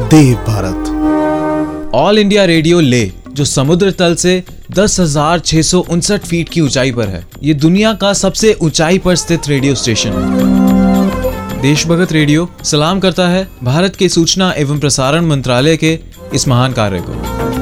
देव Bharat. All India Radio ले, जो समुद्र तल से दस हज़ार छह सौ उनसठ फीट की ऊंचाई पर है, ये दुनिया का सबसे ऊंचाई पर स्थित रेडियो स्टेशन। देशभगत रेडियो सलाम करता है भारत के सूचना एवं प्रसारण मंत्रालय के इस महान कार्य को।